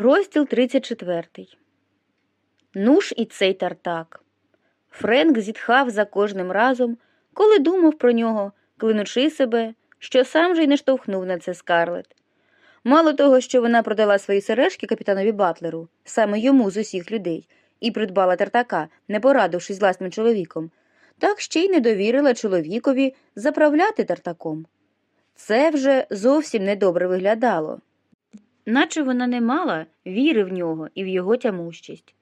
Розділ 34. Ну ж і цей тартак. Френк зітхав за кожним разом, коли думав про нього, клинучи себе, що сам же й не штовхнув на це скарлет. Мало того, що вона продала свої сережки капітанові Батлеру, саме йому з усіх людей, і придбала тартака, не порадившись власним чоловіком, так ще й не довірила чоловікові заправляти тартаком. Це вже зовсім недобре виглядало наче вона не мала віри в нього і в його тямущість.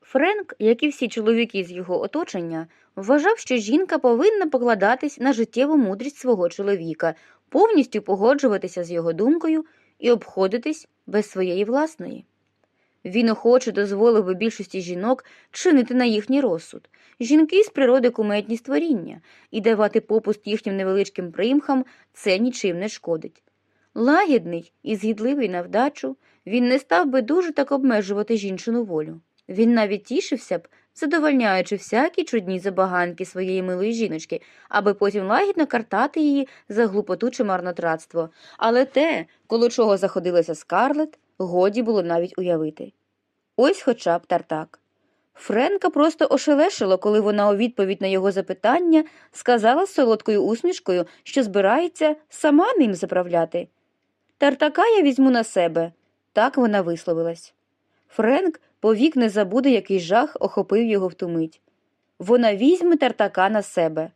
Френк, як і всі чоловіки з його оточення, вважав, що жінка повинна покладатись на життєву мудрість свого чоловіка, повністю погоджуватися з його думкою і обходитись без своєї власної. Він охоче дозволив би більшості жінок чинити на їхній розсуд. Жінки з природи куметні створіння, і давати попуст їхнім невеличким примхам це нічим не шкодить. Лагідний і згідливий на вдачу, він не став би дуже так обмежувати жінчину волю. Він навіть тішився б, задовольняючи всякі чудні забаганки своєї милої жіночки, аби потім лагідно картати її за глупоту чи марнотратство. Але те, коло чого заходилася скарлет, годі було навіть уявити. Ось хоча б тартак. Френка просто ошелешило, коли вона у відповідь на його запитання сказала з солодкою усмішкою, що збирається сама ним заправляти. Тартака я візьму на себе, так вона висловилась. Френк повік не забуде, який жах охопив його в ту мить. Вона візьме тартака на себе.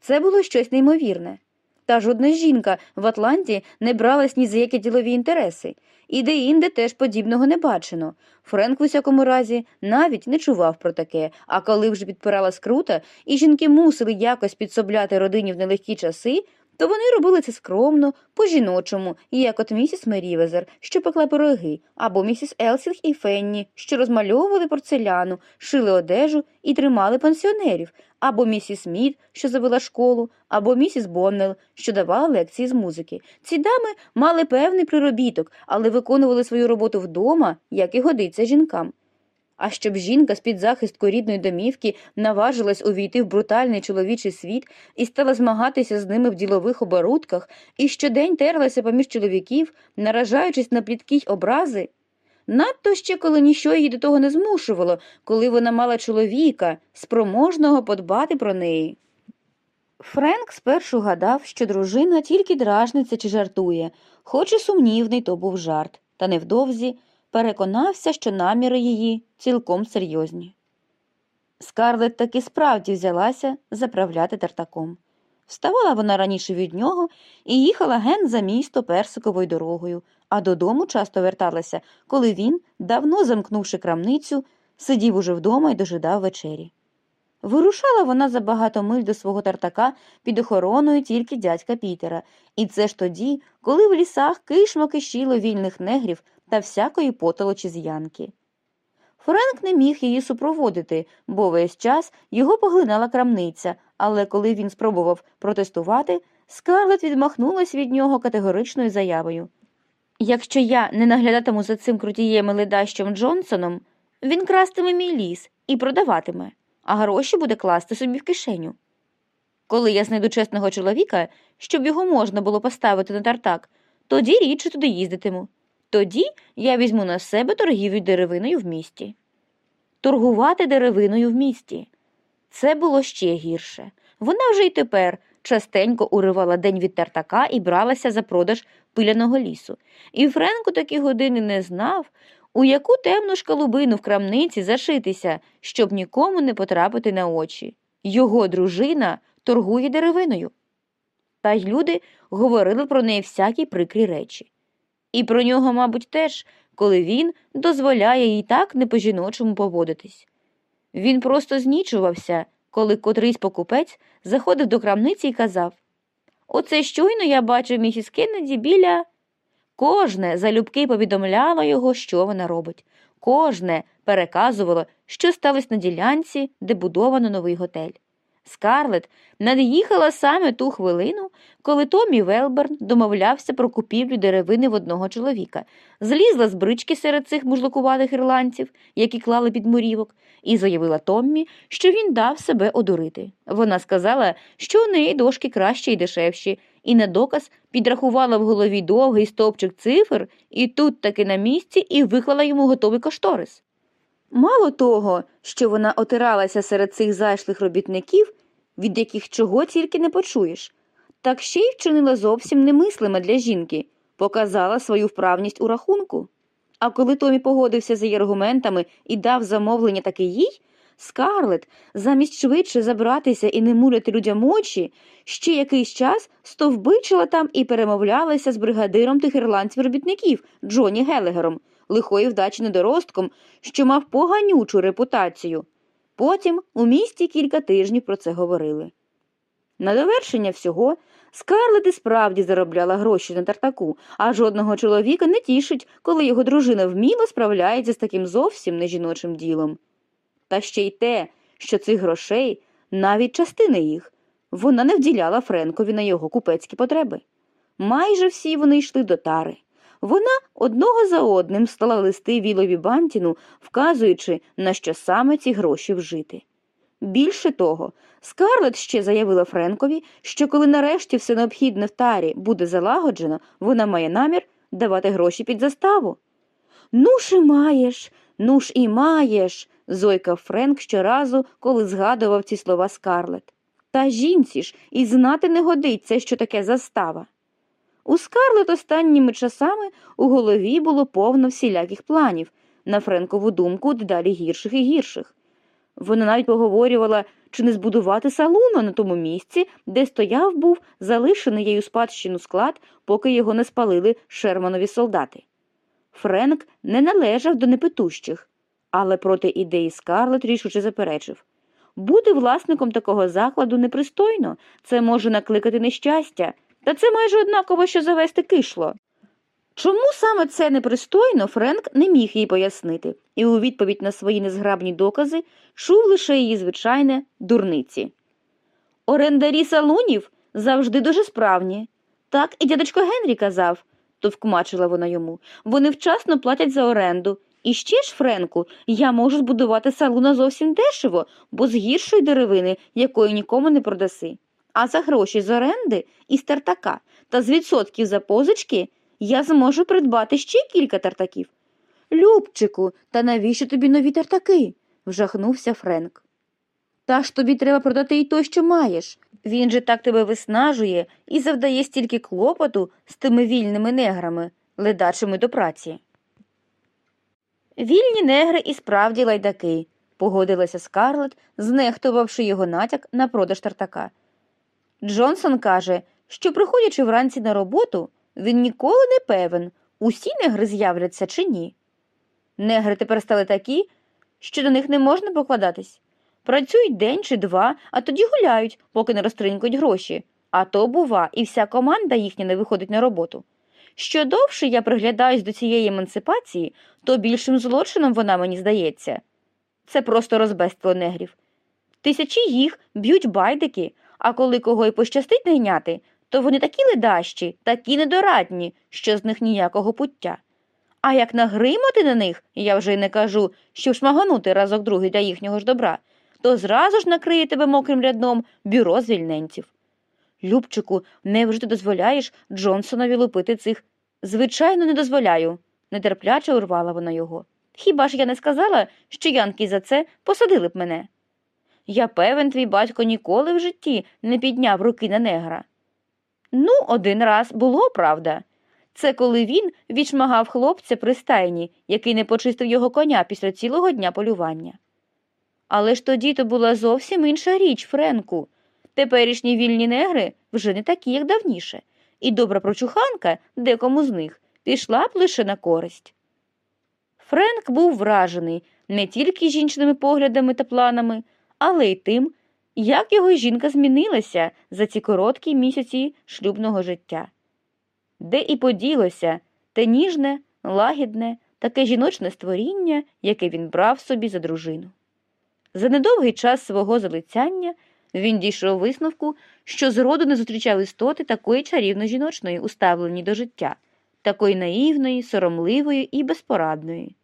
Це було щось неймовірне. Та жодна жінка в Атланті не бралась ні за які ділові інтереси, і де інде теж подібного не бачено. Френк, в усякому разі, навіть не чував про таке, а коли вже підпирала скрута, і жінки мусили якось підсобляти родині в нелегкі часи, то вони робили це скромно, по-жіночому, як от місіс Мерівезер, що пекла пироги, або місіс Елсінг і Фенні, що розмальовували порцеляну, шили одежу і тримали пансіонерів, або місіс Мід, що завела школу, або місіс Боннел, що давала лекції з музики. Ці дами мали певний приробіток, але виконували свою роботу вдома, як і годиться жінкам. А щоб жінка з під захистку рідної домівки наважилась увійти в брутальний чоловічий світ і стала змагатися з ними в ділових оборудках, і щодень терлася поміж чоловіків, наражаючись на пліткі й образи. Надто ще коли ніщо її до того не змушувало, коли вона мала чоловіка, спроможного подбати про неї. Френк спершу гадав, що дружина тільки дражниться чи жартує, хоч і сумнівний то був жарт, та невдовзі переконався, що наміри її цілком серйозні. Скарлет таки справді взялася заправляти тартаком. Вставала вона раніше від нього і їхала ген за місто персиковою дорогою, а додому часто верталася, коли він, давно замкнувши крамницю, сидів уже вдома і дожидав вечері. Вирушала вона за багато миль до свого тартака під охороною тільки дядька Пітера, і це ж тоді, коли в лісах кишмо кишіло вільних негрів та всякої потолочі з янки. Френк не міг її супроводити, бо весь час його поглинала крамниця, але коли він спробував протестувати, скарлет відмахнулась від нього категоричною заявою. Якщо я не наглядатиму за цим крутієм і ледащом Джонсоном, він крастиме мій ліс і продаватиме, а гроші буде класти собі в кишеню. Коли я знайду чесного чоловіка, щоб його можна було поставити на тартак, тоді рідше туди їздитиму. Тоді я візьму на себе торгівлю деревиною в місті. Торгувати деревиною в місті. Це було ще гірше. Вона вже й тепер частенько уривала день від тартака і бралася за продаж пиляного лісу. І Френко такі години не знав, у яку темну шкалубину в крамниці зашитися, щоб нікому не потрапити на очі. Його дружина торгує деревиною. Та й люди говорили про неї всякі прикрі речі. І про нього, мабуть, теж, коли він дозволяє їй так не по жіночому поводитись. Він просто знічувався, коли котрийсь покупець заходив до крамниці і казав Оце щойно я бачив місіс Кеннеді біля. Кожне залюбки повідомляло його, що вона робить. Кожне переказувало, що сталося на ділянці, де будовано новий готель. Скарлет над'їхала саме ту хвилину, коли Томі Велберн домовлявся про купівлю деревини в одного чоловіка, злізла з брички серед цих мужлокуватих ірландців, які клали під мурівок, і заявила Томмі, що він дав себе одурити. Вона сказала, що у неї дошки кращі і дешевші, і на доказ підрахувала в голові довгий стовпчик цифр і тут таки на місці і виклала йому готовий кошторис. Мало того, що вона отиралася серед цих зайшлих робітників, від яких чого тільки не почуєш, так ще й вчинила зовсім немислиме для жінки, показала свою вправність у рахунку. А коли Томі погодився за її аргументами і дав замовлення таки їй, Скарлет, замість швидше забратися і не муляти людям очі, ще якийсь час стовбичила там і перемовлялася з бригадиром тих ірландців робітників Джоні Гелегером, лихої вдачі недоростком, що мав поганючу репутацію. Потім у місті кілька тижнів про це говорили. На довершення всього Скарлет і справді заробляла гроші на тартаку, а жодного чоловіка не тішить, коли його дружина вміло справляється з таким зовсім не жіночим ділом. Та ще й те, що цих грошей, навіть частини їх, вона не вділяла Френкові на його купецькі потреби. Майже всі вони йшли до тари. Вона одного за одним стала листи Вілові Бантіну, вказуючи, на що саме ці гроші вжити. Більше того, Скарлет ще заявила Френкові, що коли нарешті все необхідне в тарі буде залагоджено, вона має намір давати гроші під заставу. Ну ж і маєш, ну ж і маєш, зойкав Френк щоразу, коли згадував ці слова Скарлет. Та жінці ж і знати не годиться, що таке застава. У Скарлет останніми часами у голові було повно всіляких планів, на Френкову думку дедалі гірших і гірших. Вона навіть поговорювала, чи не збудувати салуну на тому місці, де стояв був залишений у спадщину склад, поки його не спалили шерманові солдати. Френк не належав до непитущих, але проти ідеї Скарлет рішуче заперечив. Бути власником такого закладу непристойно, це може накликати нещастя, та це майже однаково, що завести кишло. Чому саме це непристойно, Френк не міг їй пояснити, і у відповідь на свої незграбні докази чув лише її звичайне дурниці. Орендарі салунів завжди дуже справні. Так і дядечко Генрі казав, товкмачила вона йому. Вони вчасно платять за оренду. І ще ж, Френку, я можу збудувати салуна зовсім дешево, бо з гіршої деревини, якої нікому не продаси. А за гроші з оренди і з тартака та з відсотків за позички я зможу придбати ще кілька тартаків. Любчику, та навіщо тобі нові тартаки? вжахнувся Френк. Та ж тобі треба продати й той, що маєш. Він же так тебе виснажує і завдає стільки клопоту з тими вільними неграми, ледачими до праці. Вільні негри і справді лайдаки, погодилася Скарлет, знехтувавши його натяк на продаж тартака. Джонсон каже, що, приходячи вранці на роботу, він ніколи не певен, усі негри з'являться чи ні. Негри тепер стали такі, що до них не можна покладатись. Працюють день чи два, а тоді гуляють, поки не розтринькують гроші. А то, бува, і вся команда їхня не виходить на роботу. Що довше я приглядаюсь до цієї емансипації, то більшим злочином вона мені здається. Це просто розбестило негрів. Тисячі їх б'ють байдики, а коли кого й пощастить найняти, то вони такі ледащі, такі недорадні, що з них ніякого пуття. А як нагримати на них, я вже й не кажу, щоб шмаганути разок другий для їхнього ж добра, то зразу ж накриє тебе мокрим рядном бюро звільненців. Любчику, невже ти дозволяєш Джонсонові лупити цих? Звичайно, не дозволяю, нетерпляче урвала вона його. Хіба ж я не сказала, що янки за це посадили б мене? Я певен, твій батько ніколи в житті не підняв руки на негра. Ну, один раз було, правда. Це коли він відшмагав хлопця при стайні, який не почистив його коня після цілого дня полювання. Але ж тоді то була зовсім інша річ, Френку. Теперішні вільні негри вже не такі, як давніше, і добра прочуханка декому з них пішла б лише на користь. Френк був вражений не тільки жінчними поглядами та планами, але й тим, як його жінка змінилася за ці короткі місяці шлюбного життя. Де і поділося те ніжне, лагідне, таке жіночне створіння, яке він брав собі за дружину. За недовгий час свого залицяння він дійшов висновку, що зроду не зустрічав істоти такої чарівно жіночної, уставлені до життя, такої наївної, соромливої і безпорадної.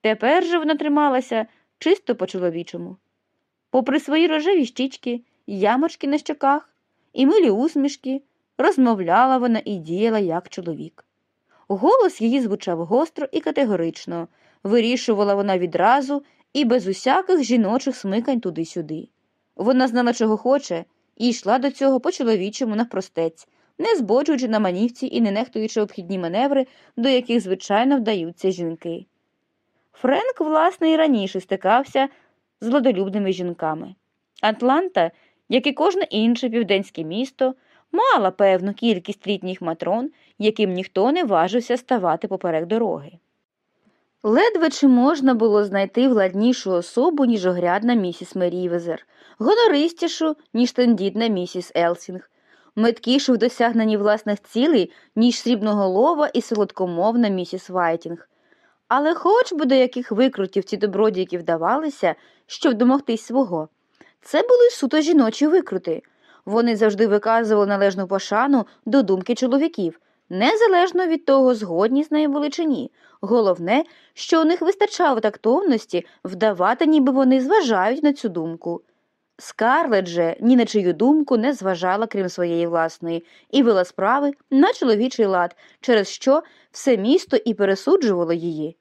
Тепер же вона трималася чисто по чоловічому. Попри свої рожеві щічки, ямочки на щоках і милі усмішки, розмовляла вона і діяла як чоловік. Голос її звучав гостро і категорично, вирішувала вона відразу і без усяких жіночих смикань туди-сюди. Вона знала, чого хоче, і йшла до цього по чоловічому навпростець, не збоджуючи на манівці і не нехтуючи обхідні маневри, до яких звичайно вдаються жінки. Френк, власне, і раніше стикався з владолюбними жінками. Атланта, як і кожне інше південське місто, мала певну кількість літніх матрон, яким ніхто не важився ставати поперек дороги. Ледве чи можна було знайти владнішу особу, ніж огрядна місіс Мерівезер, гонористішу, ніж тендітна місіс Елсінг, меткішу в досягненні власних цілей, ніж срібноголова і солодкомовна місіс Вайтінг. Але хоч би до яких викрутів ці добродійки вдавалися, щоб домогтись свого. Це були суто жіночі викрути. Вони завжди виказували належну пошану до думки чоловіків, незалежно від того, згодні з нею були чи ні. Головне, що у них вистачало тактовності вдавати, ніби вони зважають на цю думку. Скарлет же ні на чию думку не зважала, крім своєї власної, і вела справи на чоловічий лад, через що все місто і пересуджувало її.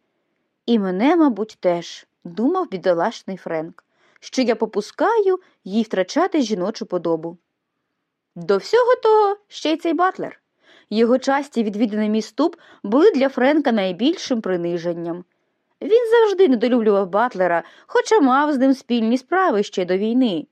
І мене, мабуть, теж, думав бідолашний Френк, що я попускаю їй втрачати жіночу подобу. До всього того ще й цей батлер. Його часті відвідини міс Туп були для Френка найбільшим приниженням. Він завжди недолюблював Батлера, хоча мав з ним спільні справи ще до війни,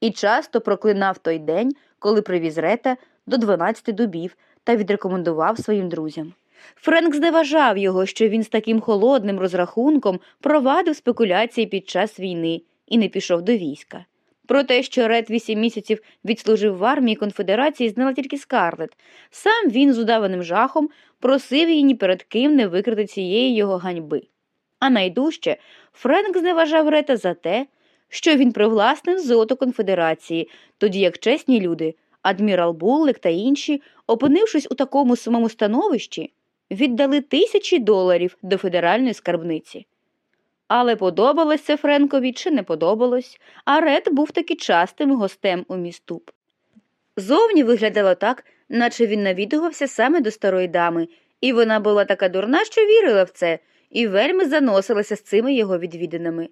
і часто проклинав той день, коли привіз Рета до 12 дубів та відрекомендував своїм друзям. Френк зневажав його, що він з таким холодним розрахунком провадив спекуляції під час війни і не пішов до війська. Про те, що Ред вісім місяців відслужив в армії конфедерації, знала тільки Скарлет. Сам він з удаваним жахом просив її ні перед ким не викрити цієї його ганьби. А найдужче Френк зневажав Рета за те, що він привласнив золото конфедерації, тоді як чесні люди, адмірал Буллик та інші, опинившись у такому самому становищі, віддали тисячі доларів до федеральної скарбниці. Але подобалось це Френкові чи не подобалось, а Ред був таки частим гостем у міступ. Зовні виглядало так, наче він навідувався саме до старої дами, і вона була така дурна, що вірила в це, і вельми заносилася з цими його відвідинами.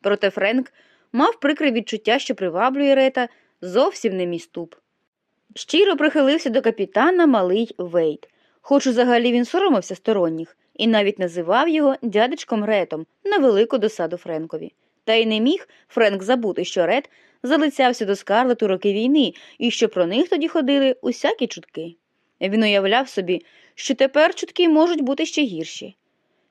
Проте Френк мав прикре відчуття, що приваблює Рета зовсім не міступ. Щиро прихилився до капітана малий Вейт, хоч взагалі він соромився сторонніх і навіть називав його дядечком Ретом на велику досаду Френкові. Та й не міг Френк забути, що Рет залицявся до Скарлет у роки війни і що про них тоді ходили усякі чутки. Він уявляв собі, що тепер чутки можуть бути ще гірші.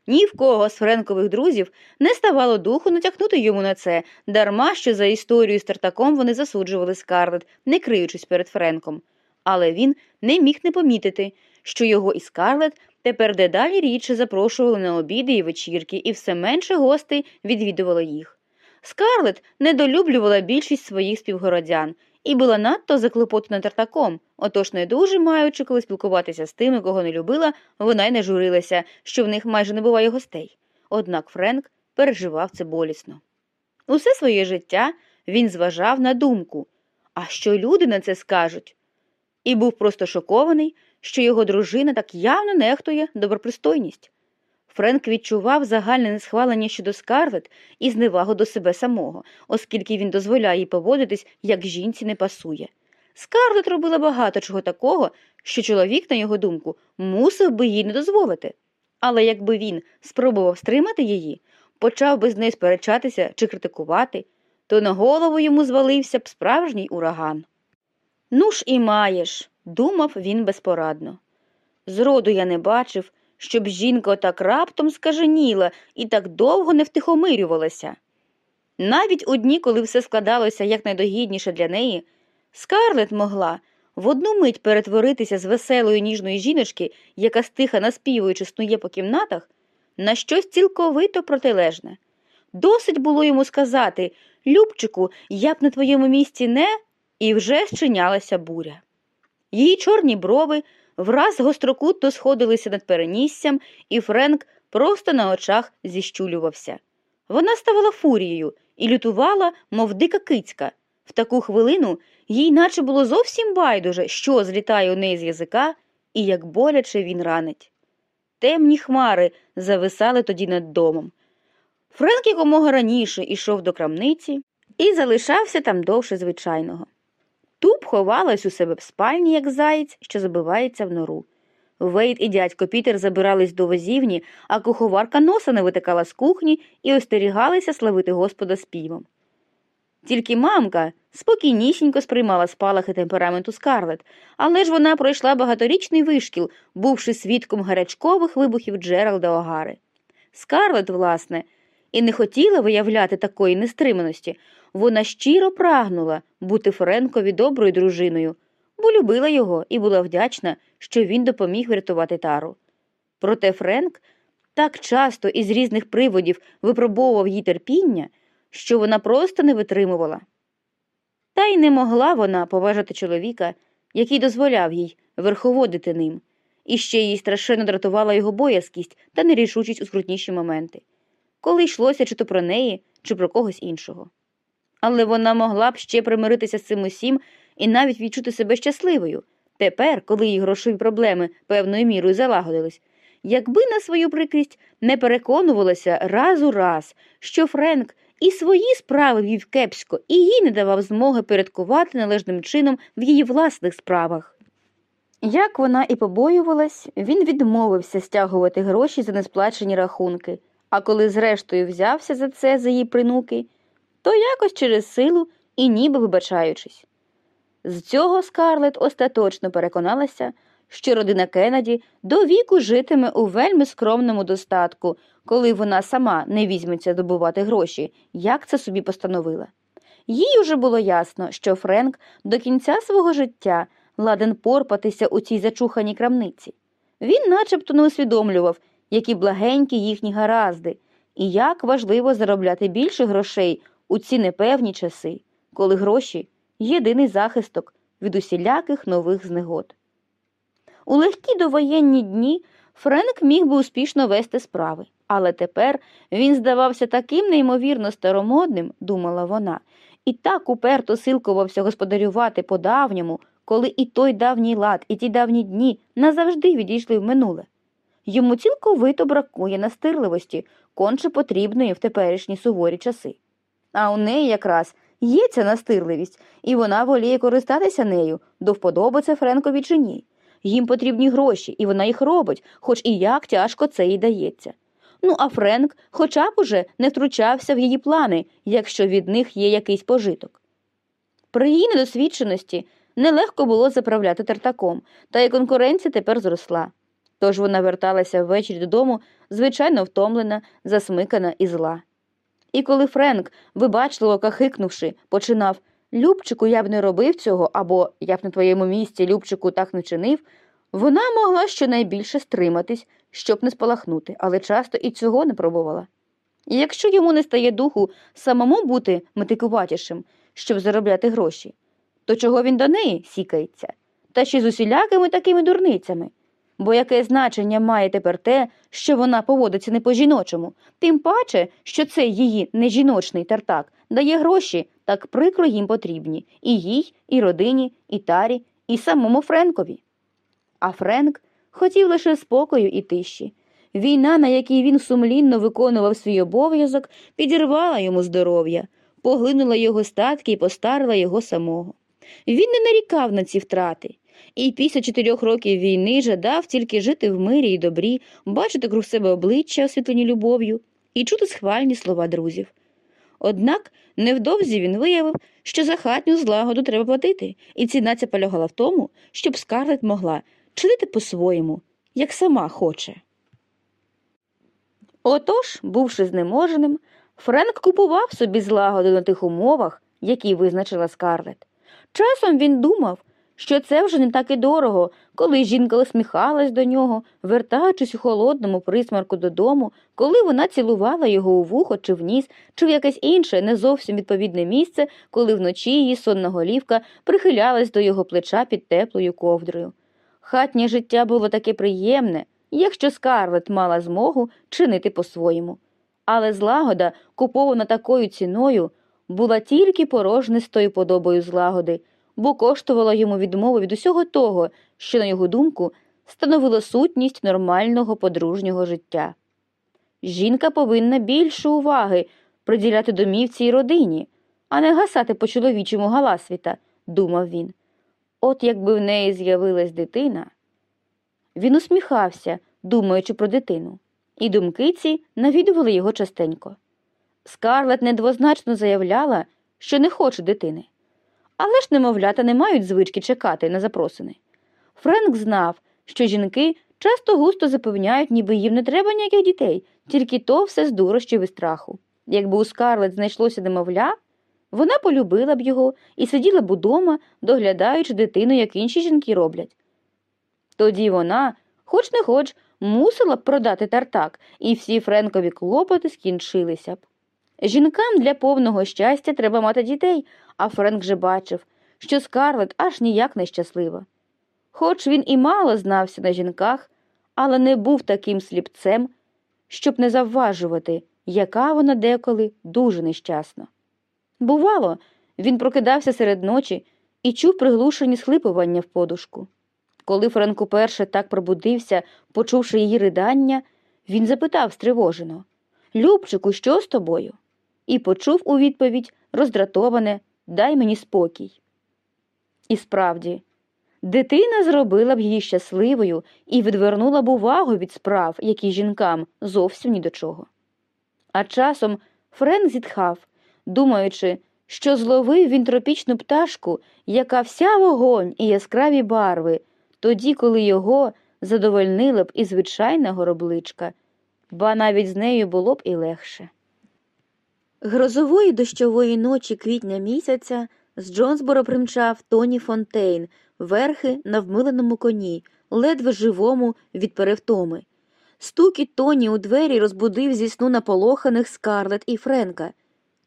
Ні в кого з Френкових друзів не ставало духу натякнути йому на це, дарма що за історію з Тартаком вони засуджували Скарлет, не криючись перед Френком. Але він не міг не помітити, що його і Скарлет тепер дедалі рідше запрошували на обіди і вечірки, і все менше гостей відвідувало їх. Скарлет недолюблювала більшість своїх співгородян і була надто заклопотана тартаком, отож, не дуже маючи коли спілкуватися з тими, кого не любила, вона й не журилася, що в них майже не буває гостей. Однак Френк переживав це болісно. Усе своє життя він зважав на думку, а що люди на це скажуть, і був просто шокований, що його дружина так явно нехтує добропристойність. Френк відчував загальне несхвалення щодо скарлет і зневагу до себе самого, оскільки він дозволяє їй поводитись, як жінці не пасує. Скарлет робила багато чого такого, що чоловік, на його думку, мусив би їй не дозволити. Але якби він спробував стримати її, почав би з нею сперечатися чи критикувати, то на голову йому звалився б справжній ураган. Ну ж і маєш, думав він безпорадно. Зроду я не бачив, щоб жінка так раптом скаженіла і так довго не втихомирювалася. Навіть у дні, коли все складалося якнайдогідніше для неї, скарлет могла в одну мить перетворитися з веселої ніжної жіночки, яка стиха наспівуючи снує по кімнатах, на щось цілковито протилежне. Досить було йому сказати Любчику, я б на твоєму місці не, і вже щинялася буря. Її чорні брови враз гострокутно сходилися над переніссям, і Френк просто на очах зіщулювався. Вона ставала фурією і лютувала, мов дика кицька, В таку хвилину їй наче було зовсім байдуже, що злітає у неї з язика і як боляче він ранить. Темні хмари зависали тоді над домом. Френк якомога раніше йшов до крамниці і залишався там довше звичайного. Ховалась у себе в спальні, як заєць, що забивається в нору. Вейт і дядько Пітер забирались до возівні, а куховарка носа не витикала з кухні і остерігалися славити Господа співом. Тільки мамка спокійнісінько сприймала спалахи темпераменту скарлет, але ж вона пройшла багаторічний вишкіл, бувши свідком гарячкових вибухів Джералда Огари. Скарлет, власне, і не хотіла виявляти такої нестриманості, вона щиро прагнула бути Френкові доброю дружиною, бо любила його і була вдячна, що він допоміг врятувати тару. Проте Френк так часто із різних приводів випробовував їй терпіння, що вона просто не витримувала. Та й не могла вона поважати чоловіка, який дозволяв їй верховодити ним, і ще їй страшенно дратувала його боязкість та нерішучість у скрутніші моменти, коли йшлося чи то про неї, чи про когось іншого. Але вона могла б ще примиритися з цим усім і навіть відчути себе щасливою, тепер, коли її грошові проблеми певною мірою залагодились, якби на свою прикрість не переконувалася раз у раз, що Френк і свої справи вів кепсько, і їй не давав змоги порядкувати належним чином в її власних справах. Як вона і побоювалась, він відмовився стягувати гроші за несплачені рахунки, а коли зрештою взявся за це за її принуки, то якось через силу і ніби вибачаючись. З цього Скарлет остаточно переконалася, що родина Кеннеді до віку житиме у вельми скромному достатку, коли вона сама не візьметься добувати гроші, як це собі постановила. Їй уже було ясно, що Френк до кінця свого життя ладен порпатися у цій зачуханій крамниці. Він начебто не усвідомлював, які благенькі їхні гаразди, і як важливо заробляти більше грошей у ці непевні часи, коли гроші єдиний захисток від усіляких нових знегод. У легкі довоєнні дні Френк міг би успішно вести справи, але тепер він здавався таким неймовірно старомодним, думала вона, і так уперто силкувався господарювати по давньому, коли і той давній лад, і ті давні дні назавжди відійшли в минуле. Йому цілковито бракує настирливості, конче потрібної в теперішні суворі часи. А у неї якраз є ця настирливість, і вона воліє користатися нею, до вподоби це Френкові чи ні. Їм потрібні гроші, і вона їх робить, хоч і як тяжко це їй дається. Ну, а Френк хоча б уже не втручався в її плани, якщо від них є якийсь пожиток. При її недосвідченості нелегко було заправляти тартаком, та й конкуренція тепер зросла. Тож вона верталася ввечері додому, звичайно втомлена, засмикана і зла. І коли Френк, вибачливо кахикнувши, починав Любчику, я б не робив цього, або я б на твоєму місці, Любчику, так не чинив, вона могла щонайбільше стриматись, щоб не спалахнути, але часто і цього не пробувала. І якщо йому не стає духу самому бути метикуватішим, щоб заробляти гроші, то чого він до неї сікається, та ще з усілякими такими дурницями? Бо яке значення має тепер те, що вона поводиться не по жіночому, тим паче, що цей її нежіночний тартак дає гроші, так прикро їм потрібні і їй, і родині, і тарі, і самому Френкові. А Френк хотів лише спокою і тиші. Війна, на якій він сумлінно виконував свій обов'язок, підірвала йому здоров'я, поглинула його статки і постарила його самого. Він не нарікав на ці втрати. І після чотирьох років війни жадав тільки жити в мирі і добрі, бачити круг себе обличчя, освітлені любов'ю, і чути схвальні слова друзів. Однак невдовзі він виявив, що за хатню злагоду треба платити, і ціна ця полягала в тому, щоб Скарлет могла чинити по-своєму, як сама хоче. Отож, бувши знеможеним, Френк купував собі злагоду на тих умовах, які визначила Скарлет. Часом він думав, що це вже не так і дорого, коли жінка усміхалась до нього, вертаючись у холодному присмарку додому, коли вона цілувала його у вухо чи в ніс, чи в якесь інше не зовсім відповідне місце, коли вночі її сонна голівка прихилялась до його плеча під теплою ковдрою. Хатнє життя було таке приємне, якщо Скарлет мала змогу чинити по-своєму. Але злагода, купована такою ціною, була тільки порожнистою подобою злагоди, бо коштувала йому відмови від усього того, що, на його думку, становило сутність нормального подружнього життя. Жінка повинна більше уваги приділяти домівці й родині, а не гасати по чоловічому галасвіта, думав він. От якби в неї з'явилась дитина. Він усміхався, думаючи про дитину, і думки ці навідували його частенько. Скарлет недвозначно заявляла, що не хоче дитини. Але ж немовлята не мають звички чекати на запросини. Френк знав, що жінки часто густо запевняють, ніби їм не треба ніяких дітей, тільки то все з дурощів і страху. Якби у Скарлет знайшлося немовля, вона полюбила б його і сиділа б удома, доглядаючи дитину, як інші жінки роблять. Тоді вона, хоч не хоч, мусила б продати тартак, і всі Френкові клопоти скінчилися б. Жінкам для повного щастя треба мати дітей, а Френк же бачив, що Скарлет аж ніяк не щаслива. Хоч він і мало знався на жінках, але не був таким сліпцем, щоб не завважувати, яка вона деколи дуже нещасна. Бувало, він прокидався серед ночі і чув приглушені схлипування в подушку. Коли Френк уперше так пробудився, почувши її ридання, він запитав стривожено Любчику, що з тобою? І почув у відповідь роздратоване Дай мені спокій. І справді, дитина зробила б її щасливою і відвернула б увагу від справ, які жінкам зовсім ні до чого. А часом Френк зітхав, думаючи, що зловив він тропічну пташку, яка вся вогонь і яскраві барви, тоді, коли його задовольнила б і звичайна горобличка, ба навіть з нею було б і легше. Грозової дощової ночі квітня місяця з Джонсборо примчав Тоні Фонтейн, верхи на вмиленому коні, ледве живому від перевтоми. Стукіт Тоні у двері розбудив зі сну наполоханих Скарлет і Френка.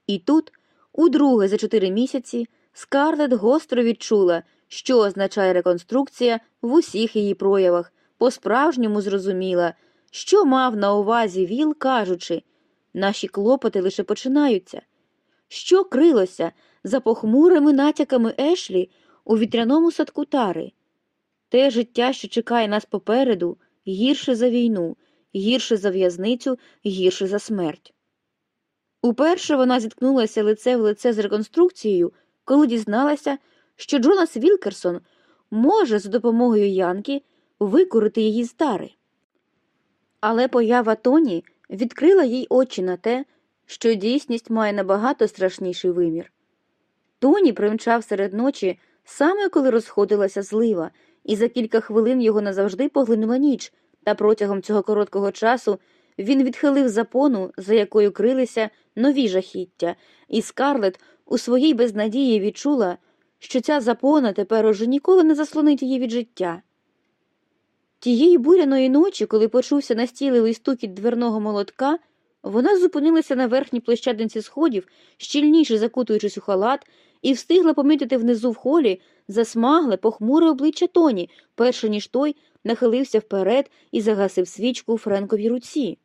І тут, удруге за чотири місяці, Скарлет гостро відчула, що означає реконструкція в усіх її проявах, по-справжньому зрозуміла, що мав на увазі Віл, кажучи наші клопоти лише починаються. Що крилося за похмурими натяками Ешлі у вітряному садку тари? Те життя, що чекає нас попереду, гірше за війну, гірше за в'язницю, гірше за смерть. Уперше вона зіткнулася лице в лице з реконструкцією, коли дізналася, що Джонас Вілкерсон може за допомогою Янки викорити її з тари. Але поява Тоні відкрила їй очі на те, що дійсність має набагато страшніший вимір. Тоні примчав серед ночі саме коли розходилася злива, і за кілька хвилин його назавжди поглинула ніч, та протягом цього короткого часу він відхилив запону, за якою крилися нові жахіття, і Скарлет у своїй безнадії відчула, що ця запона тепер уже ніколи не заслонить її від життя. Тієї буряної ночі, коли почувся настійливий стукіт дверного молотка, вона зупинилася на верхній площадинці сходів, щільніше закутуючись у халат, і встигла помітити внизу в холі засмагле, похмуре обличчя Тоні, перше ніж той нахилився вперед і загасив свічку у Френковій руці.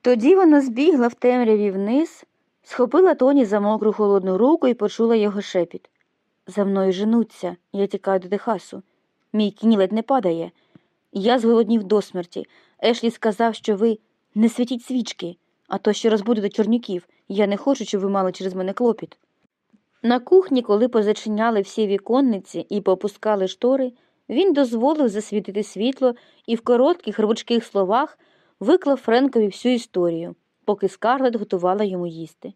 Тоді вона збігла в темряві вниз, схопила Тоні за мокру холодну руку і почула його шепіт. За мною женуться, я тікаю до Техасу. Мій кінь ледь не падає. Я зголоднів до смерті. Ешлі сказав, що ви не світіть свічки, а то ще розбудете чорнюків. Я не хочу, щоб ви мали через мене клопіт. На кухні, коли позачиняли всі віконниці і попускали штори, він дозволив засвітити світло і в коротких рвучких словах виклав Френкові всю історію, поки Скарлет готувала йому їсти.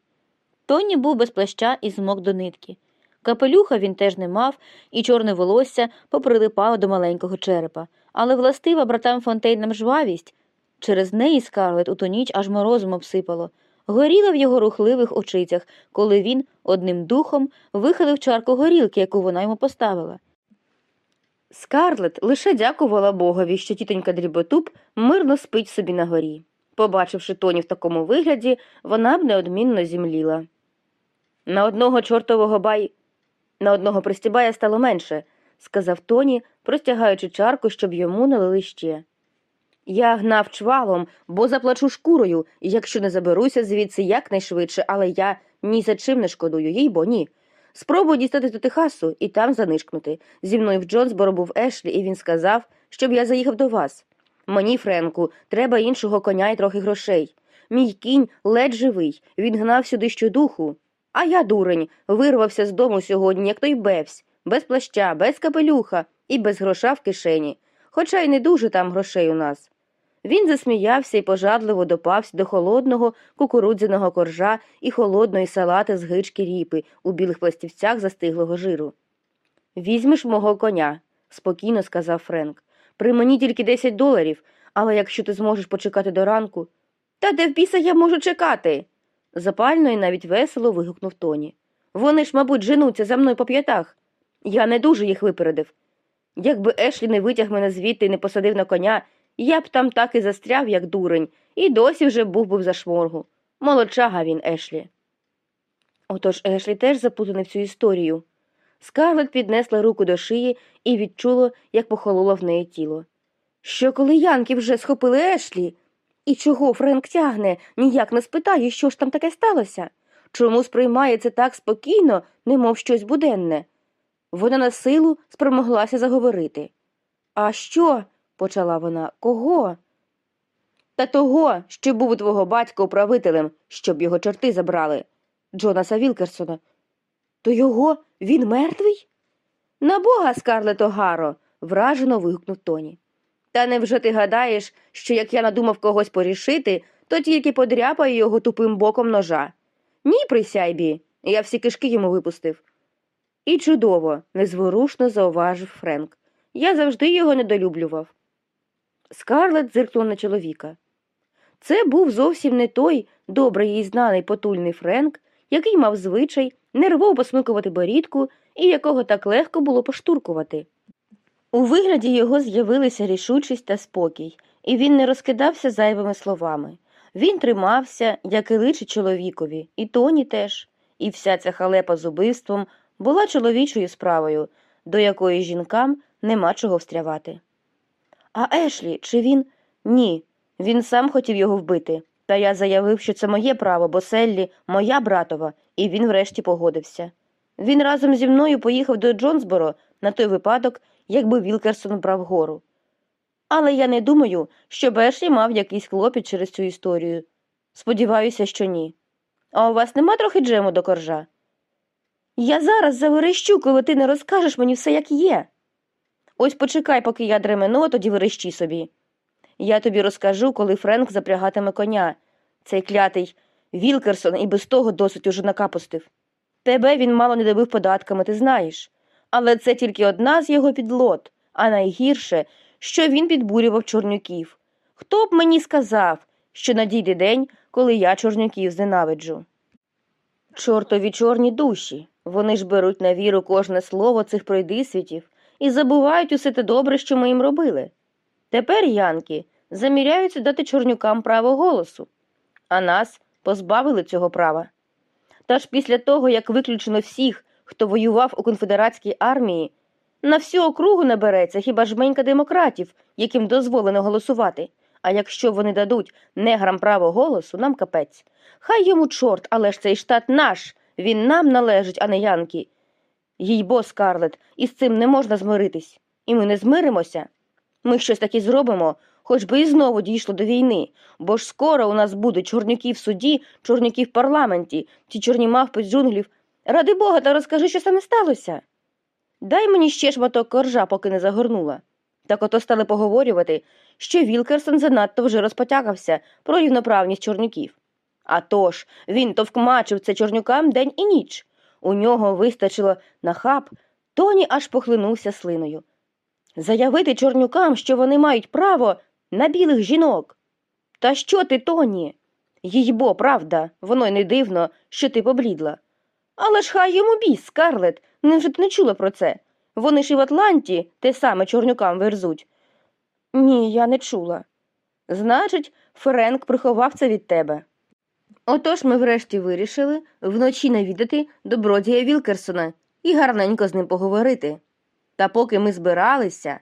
Тоні був без плаща і змок до нитки. Капелюха він теж не мав, і чорне волосся поприлипало до маленького черепа, але властива братам Фонтейнам жвавість. Через неї Скарлет у ту ніч аж морозом обсипало, горіла в його рухливих очицях, коли він одним духом вихилив чарку горілки, яку вона йому поставила. Скарлет лише дякувала Богові, що тітонька дріботуб мирно спить собі на горі. Побачивши Тоні в такому вигляді, вона б неодмінно зімліла. На одного чортового бай, на одного пристібая стало менше, сказав Тоні, простягаючи чарку, щоб йому налили ще. Я гнав чвалом, бо заплачу шкурою, якщо не заберуся звідси якнайшвидше, але я ні за чим не шкодую, їй бо ні. Спробую дістати до Техасу і там занишкнути. Зі мною в Джонсборо був Ешлі, і він сказав, щоб я заїхав до вас. Мені, Френку, треба іншого коня і трохи грошей. Мій кінь ледь живий, він гнав сюди щодуху. А я, дурень, вирвався з дому сьогодні, як той бевсь, без плаща, без капелюха і без гроша в кишені, хоча й не дуже там грошей у нас. Він засміявся і пожадливо допався до холодного кукурудзяного коржа і холодної салати з гички ріпи у білих пластівцях застиглого жиру. Візьмеш мого коня, спокійно сказав Френк. При мені тільки 10 доларів, але якщо ти зможеш почекати до ранку. Та де в біса я можу чекати? запально і навіть весело вигукнув Тоні. Вони ж, мабуть, женуться за мною по п'ятах. Я не дуже їх випередив. Якби Ешлі не витяг мене звідти і не посадив на коня, я б там так і застряв, як дурень, і досі вже був би в зашморгу. Молодчага він, Ешлі. Отож Ешлі теж запутаний в цю історію. Скарлет піднесла руку до шиї і відчуло, як похололо в неї тіло. Що коли янки вже схопили Ешлі? І чого Френк тягне, ніяк не спитає, що ж там таке сталося? Чому сприймає це так спокійно, немов щось буденне? Вона на силу спромоглася заговорити. А що? почала вона. Кого? Та того, що був твого батька управителем, щоб його чорти забрали. Джонаса Вілкерсона. То його він мертвий? На бога, Скарлет Огаро, вражено вигукнув Тоні. Та невже ти гадаєш, що як я надумав когось порішити, то тільки подряпаю його тупим боком ножа? Ні, присяйбі, я всі кишки йому випустив. І чудово, незворушно зауважив Френк. Я завжди його недолюблював. Скарлет зиркнула на чоловіка. Це був зовсім не той добре їй знаний потульний Френк, який мав звичай нервово посмикувати борідку і якого так легко було поштуркувати. У вигляді його з'явилися рішучість та спокій, і він не розкидався зайвими словами. Він тримався, як і личить чоловікові, і тоні теж, і вся ця халепа з убивством була чоловічою справою, до якої жінкам нема чого встрявати. А Ешлі, чи він? Ні. Він сам хотів його вбити. Та я заявив, що це моє право, бо Селлі моя братова, і він врешті погодився. Він разом зі мною поїхав до Джонсборо на той випадок, якби Вілкерсон брав гору. Але я не думаю, що Бешлі мав якийсь клопіт через цю історію. Сподіваюся, що ні. А у вас нема трохи джему до коржа? Я зараз заверещу, коли ти не розкажеш мені все, як є. Ось почекай, поки я дремену, а тоді верещі собі. Я тобі розкажу, коли Френк запрягатиме коня. Цей клятий Вілкерсон і без того досить уже накапустив. Тебе він мало не добив податками, ти знаєш. Але це тільки одна з його підлот, а найгірше, що він підбурював чорнюків. Хто б мені сказав, що надійде день, коли я чорнюків зненавиджу? Чортові чорні душі. Вони ж беруть на віру кожне слово цих пройдисвітів і забувають усе те добре, що ми їм робили. Тепер, Янки, заміряються дати чорнюкам право голосу, а нас позбавили цього права. Та ж після того, як виключено всіх, хто воював у конфедератській армії, на всю округу набереться хіба ж менька демократів, яким дозволено голосувати. А якщо вони дадуть неграм право голосу, нам капець. Хай йому чорт, але ж цей штат наш, він нам належить, а не Янки. Їй бо, Скарлет, із цим не можна змиритись. І ми не змиримося. Ми щось таке зробимо, хоч би і знову дійшло до війни, бо ж скоро у нас будуть чорнюки в суді, чорнюки в парламенті, ті чорні мавпи з джунглів. Ради Бога, та розкажи, що саме сталося. Дай мені ще шматок коржа, поки не загорнула. Так ото стали поговорювати, що Вілкерсон занадто вже розпотякався про рівноправність чорнюків. А тож, він товкмачив це чорнюкам день і ніч. У нього вистачило на хаб, Тоні аж похлинувся слиною. Заявити чорнюкам, що вони мають право на білих жінок. Та що ти, Тоні? Їй бо, правда, воно й не дивно, що ти поблідла. Але ж хай йому біс, Скарлет, невже ти не чула про це? Вони ж і в Атланті те саме чорнюкам верзуть. Ні, я не чула. Значить, Френк приховав це від тебе. Отож ми врешті вирішили вночі навідати добродія Вілкерсона і гарненько з ним поговорити. Та поки ми збиралися.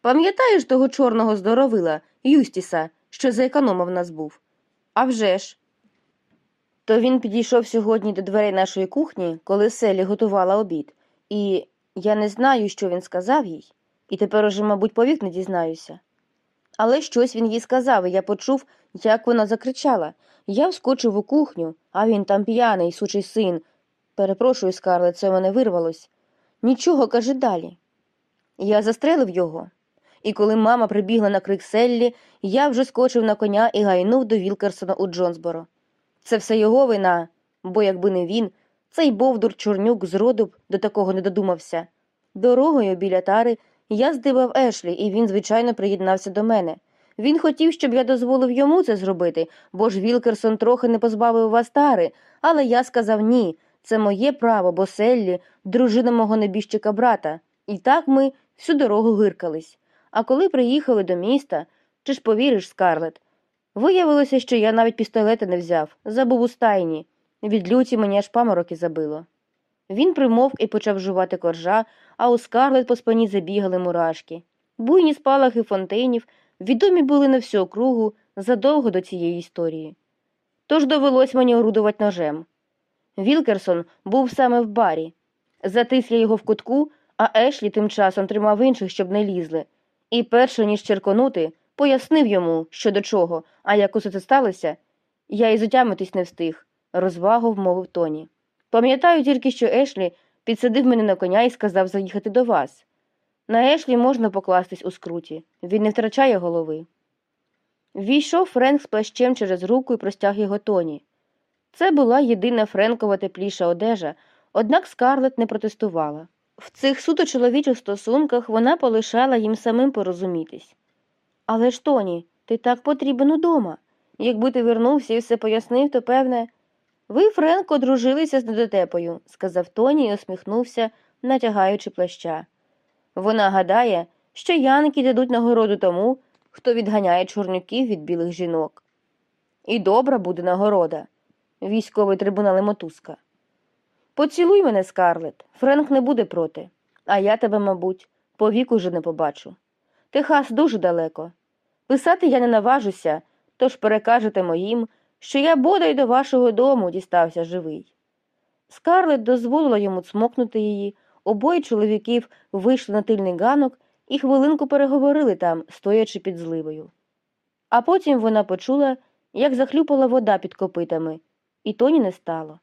Пам'ятаєш того чорного здоровила, Юстіса, що за економа в нас був? «А вже ж!» То він підійшов сьогодні до дверей нашої кухні, коли Селі готувала обід, і я не знаю, що він сказав їй, і тепер уже, мабуть, повік не дізнаюся. Але щось він їй сказав, і я почув, як вона закричала. Я вскочив у кухню, а він там п'яний, сучий син. Перепрошую, Скарлет, це мене вирвалось. Нічого, каже далі. Я застрелив його. І коли мама прибігла на крик Селлі, я вже скочив на коня і гайнув до Вілкерсона у Джонсборо. Це все його вина, бо якби не він, цей бовдур чорнюк зроду б до такого не додумався. Дорогою біля тари я здивав Ешлі, і він, звичайно, приєднався до мене. Він хотів, щоб я дозволив йому це зробити, бо ж Вілкерсон трохи не позбавив вас тари, але я сказав ні, це моє право, бо Селлі – дружина мого небіжчика брата. І так ми всю дорогу гиркались. А коли приїхали до міста, чи ж повіриш, Скарлет, виявилося, що я навіть пістолета не взяв, забув у стайні. Від люті мені аж памороки забило. Він примовк і почав жувати коржа, а у скарлет по спині забігали мурашки. Буйні спалахи фонтейнів відомі були на всю округу задовго до цієї історії. Тож довелось мені орудувати ножем. Вілкерсон був саме в барі. Затис я його в кутку, а Ешлі тим часом тримав інших, щоб не лізли. І перше, ніж черконути, пояснив йому, що до чого, а як усе це сталося, я і затямитись не встиг, розвагу вмовив Тоні. Пам'ятаю тільки, що Ешлі підсадив мене на коня і сказав заїхати до вас. На Ешлі можна покластись у скруті, він не втрачає голови. Війшов Френк з плащем через руку і простяг його тоні. Це була єдина Френкова тепліша одежа, однак Скарлет не протестувала. В цих суто чоловічих стосунках вона полишала їм самим порозумітись. Але ж, Тоні, ти так потрібен удома. Якби ти вернувся і все пояснив, то певне. Ви, Френко, одружилися з недотепою, сказав Тоні і усміхнувся, натягаючи плаща. Вона гадає, що янки дадуть нагороду тому, хто відганяє чорнюків від білих жінок. І добра буде нагорода, військовий трибунал мотузка. Поцілуй мене, Скарлет, Френк не буде проти, а я тебе, мабуть, повік уже не побачу. Техас дуже далеко. Писати я не наважуся, тож перекажете моїм, що я бодай до вашого дому дістався живий. Скарлет дозволила йому цмокнути її, обоє чоловіків вийшли на тильний ганок і хвилинку переговорили там, стоячи під зливою. А потім вона почула, як захлюпала вода під копитами, і тоні не стало.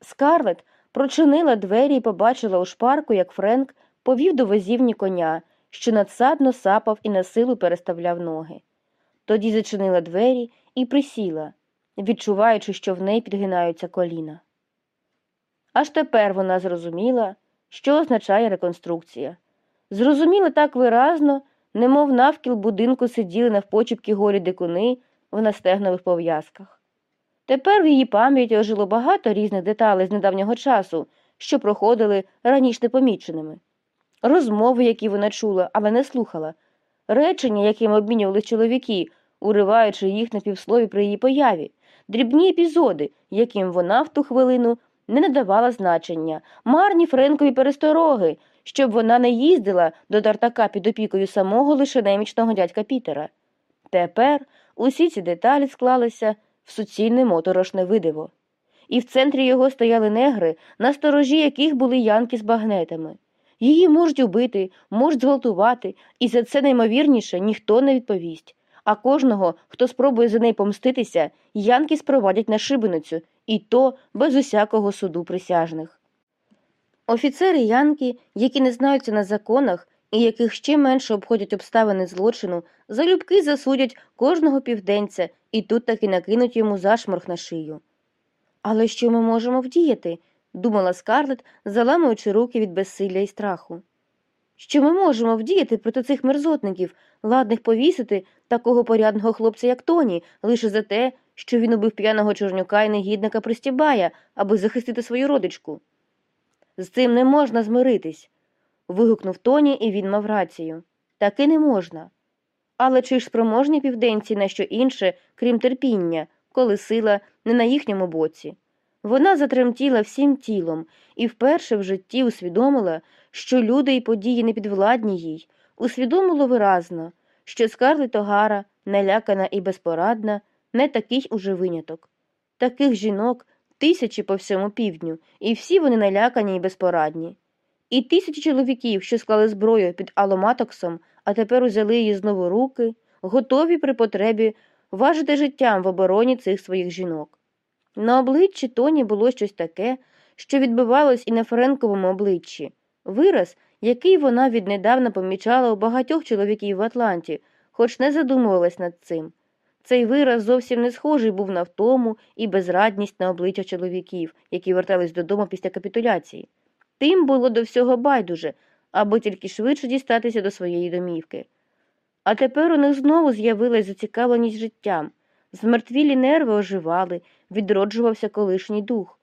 Скарлет прочинила двері і побачила у шпарку, як Френк повів до возівні коня, що надсадно сапав і на силу переставляв ноги. Тоді зачинила двері і присіла, відчуваючи, що в неї підгинаються коліна. Аж тепер вона зрозуміла, що означає реконструкція. Зрозуміла так виразно, немов навкіл будинку сиділи навпочіпки голі дикуни в настегнових пов'язках. Тепер в її пам'яті ожило багато різних деталей з недавнього часу, що проходили раніше непоміченими. Розмови, які вона чула, але не слухала, речення, якими обмінювались чоловіки, уриваючи їх на півслові при її появі, дрібні епізоди, яким вона в ту хвилину не надавала значення, марні Френкові перестороги, щоб вона не їздила до Тартака під опікою самого лише немічного дядька Пітера. Тепер усі ці деталі склалися в суцільне моторошне видиво. І в центрі його стояли негри, на сторожі яких були янки з багнетами. Її можуть убити, можуть зґвалтувати, і за це наймовірніше ніхто не відповість. А кожного, хто спробує за неї помститися, янки спровадять на шибеницю, і то без усякого суду присяжних. Офіцери янки, які не знаються на законах і яких ще менше обходять обставини злочину, залюбки засудять кожного південця і тут таки накинуть йому зашморг на шию. Але що ми можемо вдіяти? думала Скарлет, заламуючи руки від безсилля і страху. Що ми можемо вдіяти проти цих мерзотників, ладних повісити такого порядного хлопця, як Тоні, лише за те, що він убив п'яного чорнюка і негідника Пристібая, аби захистити свою родичку? З цим не можна змиритись. вигукнув Тоні, і він мав рацію. Таки не можна. Але чи ж спроможні південці на що інше, крім терпіння, коли сила не на їхньому боці? Вона затремтіла всім тілом і вперше в житті усвідомила, що люди і події не підвладні їй, усвідомило виразно, що Скарлетт Огара, налякана і безпорадна, не такий уже виняток. Таких жінок тисячі по всьому півдню, і всі вони налякані і безпорадні. І тисячі чоловіків, що склали зброю під аломатоксом, а тепер узяли її знову руки, готові при потребі важити життям в обороні цих своїх жінок. На обличчі Тоні було щось таке, що відбивалось і на Френковому обличчі, вираз, який вона віднедавна помічала у багатьох чоловіків в Атланті, хоч не задумувалась над цим. Цей вираз зовсім не схожий був на втому і безрадність на обличчя чоловіків, які вертались додому після капітуляції. Тим було до всього байдуже, аби тільки швидше дістатися до своєї домівки. А тепер у них знову з'явилась зацікавленість життям. Змертвілі нерви оживали, відроджувався колишній дух.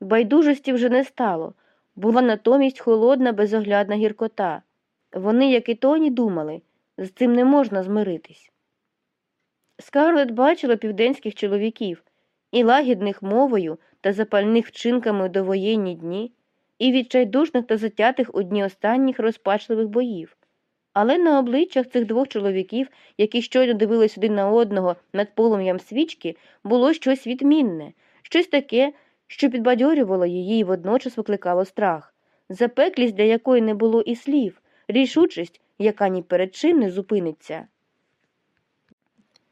Байдужості вже не стало, була натомість холодна, безоглядна гіркота. Вони, як і тоні, думали з цим не можна змиритись. Скарлет бачила південських чоловіків і лагідних мовою та запальних вчинками у довоєнні дні, і відчайдушних та затятих у дні останніх розпачливих боїв. Але на обличчях цих двох чоловіків, які щойно дивились один на одного над полум'ям свічки, було щось відмінне, щось таке, що підбадьорювало її і водночас викликало страх, запеклість, для якої не було і слів, рішучість, яка ні перед чим не зупиниться.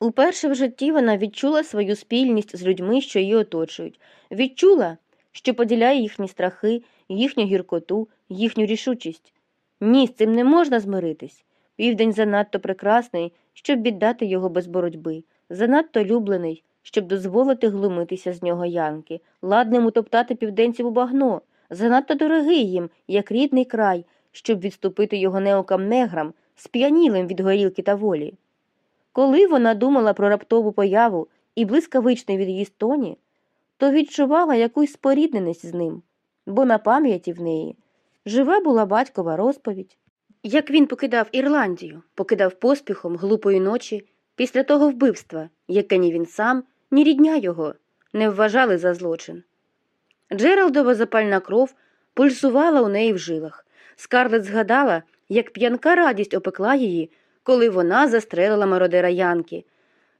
Уперше в житті вона відчула свою спільність з людьми, що її оточують, відчула, що поділяє їхні страхи, їхню гіркоту, їхню рішучість. Ні, з цим не можна змиритись. Південь занадто прекрасний, щоб віддати його без боротьби, занадто люблений, щоб дозволити глумитися з нього янки, ладним утоптати південців у багно, занадто дорогий їм, як рідний край, щоб відступити його неокам неграм, сп'янілим від горілки та волі. Коли вона думала про раптову появу і блискавичний від'їзд Тоні, то відчувала якусь спорідненість з ним, бо на пам'яті в неї жива була батькова розповідь. Як він покидав Ірландію, покидав поспіхом глупої ночі після того вбивства, яке ні він сам, ні рідня його не вважали за злочин. Джералдова запальна кров пульсувала у неї в жилах. Скарлет згадала, як п'янка радість опекла її, коли вона застрелила мародера Янки.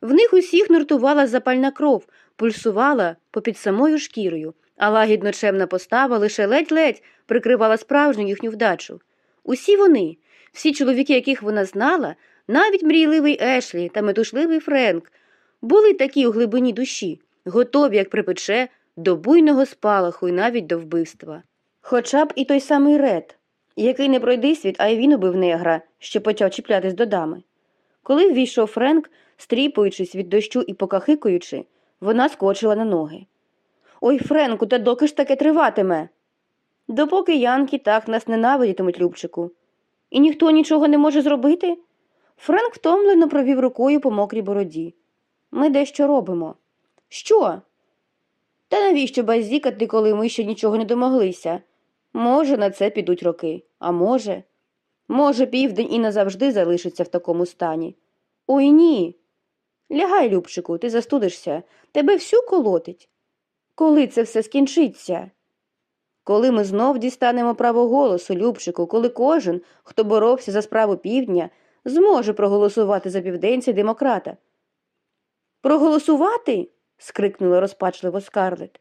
В них усіх нуртувала запальна кров, пульсувала попід самою шкірою, а лагідно чемна постава лише ледь-ледь прикривала справжню їхню вдачу. Усі вони, всі чоловіки, яких вона знала, навіть мрійливий Ешлі та метушливий Френк, були такі у глибині душі, готові, як припече, до буйного спалаху і навіть до вбивства. Хоча б і той самий Ред, який не пройди світ, а й він убив негра, що почав чіплятись до дами. Коли ввійшов Френк, стріпуючись від дощу і покахикуючи, вона скочила на ноги. Ой, Френку, та доки ж таке триватиме? Допоки янки так нас ненавидітимуть, Любчику. І ніхто нічого не може зробити? Френк втомлено провів рукою по мокрій бороді. Ми дещо робимо. Що? Та навіщо базікати, коли ми ще нічого не домоглися? Може, на це підуть роки, а може. Може, південь і назавжди залишиться в такому стані. Ой ні. Лягай, Любчику, ти застудишся, тебе всю колотить. Коли це все скінчиться? Коли ми знов дістанемо право голосу, Любчику, коли кожен, хто боровся за справу півдня, зможе проголосувати за південця демократа. Проголосувати? скрикнула розпачливо Скарлет.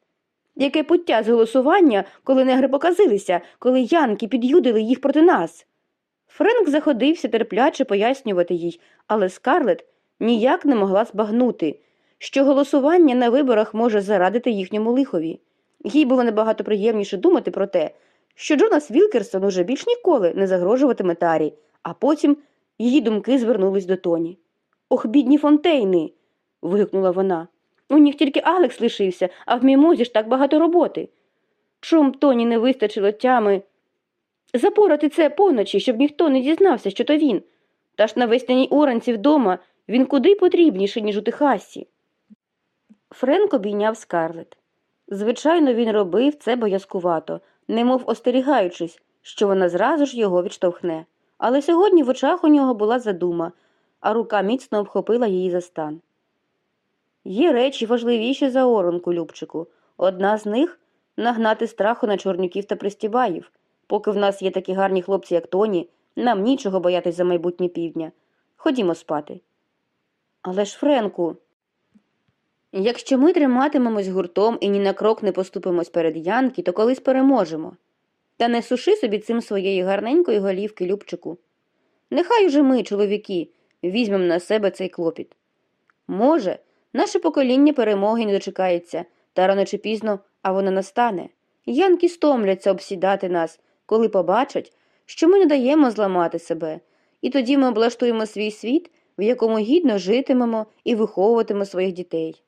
Яке пуття з голосування, коли негри показилися, коли янки під'юдили їх проти нас? Френк заходився терпляче пояснювати їй, але Скарлет ніяк не могла збагнути, що голосування на виборах може зарадити їхньому лихові. Їй було набагато приємніше думати про те, що Джонас Вілкерсон уже більш ніколи не загрожуватиме Тарі, а потім її думки звернулись до Тоні. Ох, бідні фонтейни. Вигукнула вона. У них тільки Алекс лишився, а в мімозі ж так багато роботи. Чом Тоні не вистачило тями запорати це поночі, щоб ніхто не дізнався, що то він. Та ж на весняній уранці вдома він куди потрібніший, ніж у Техасі. Френк обійняв скарлет. Звичайно, він робив це боязкувато, немов остерігаючись, що вона зразу ж його відштовхне. Але сьогодні в очах у нього була задума, а рука міцно обхопила її за стан. Є речі важливіші за оронку, Любчику. Одна з них нагнати страху на чорнюків та пристібаїв. Поки в нас є такі гарні хлопці, як Тоні, Нам нічого боятись за майбутнє півдня. Ходімо спати. Але ж, Френку, якщо ми триматимемось гуртом і ні на крок не поступимось перед Янки, то колись переможемо. Та не суши собі цим своєї гарненької голівки, Любчику. Нехай уже ми, чоловіки, візьмемо на себе цей клопіт. Може, наше покоління перемоги не дочекається, та рано чи пізно, а вона настане. Янки стомляться обсідати нас, коли побачать, що ми не даємо зламати себе, і тоді ми облаштуємо свій світ, в якому гідно житимемо і виховуватимемо своїх дітей.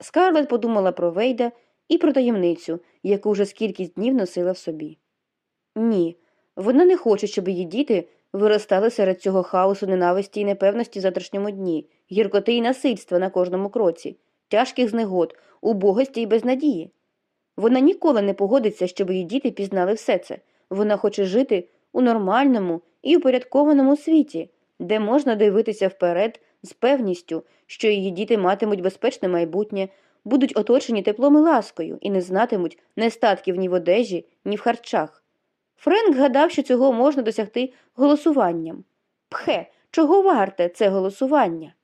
Скарлет подумала про Вейда і про таємницю, яку вже скільки днів носила в собі. Ні, вона не хоче, щоб її діти виростали серед цього хаосу ненависті і непевності в завтрашньому дні, гіркоти і насильства на кожному кроці, тяжких знегод, убогості і безнадії. Вона ніколи не погодиться, щоб її діти пізнали все це. Вона хоче жити у нормальному і упорядкованому світі, де можна дивитися вперед з певністю, що її діти матимуть безпечне майбутнє, будуть оточені теплом і ласкою і не знатимуть нестатків ні в одежі, ні в харчах. Френк гадав, що цього можна досягти голосуванням. Пхе, чого варте це голосування?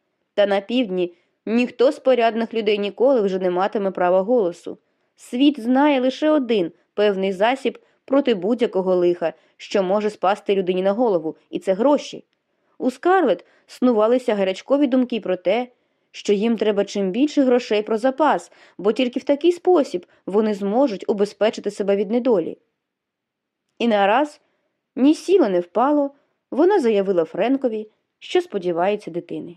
Та на півдні ніхто з порядних людей ніколи вже не матиме права голосу. Світ знає лише один певний засіб проти будь-якого лиха, що може спасти людині на голову, і це гроші. У Скарлет снувалися гарячкові думки про те, що їм треба чим більше грошей про запас, бо тільки в такий спосіб вони зможуть убезпечити себе від недолі. І нараз ні сіло, не впало, вона заявила Френкові, що сподівається дитини.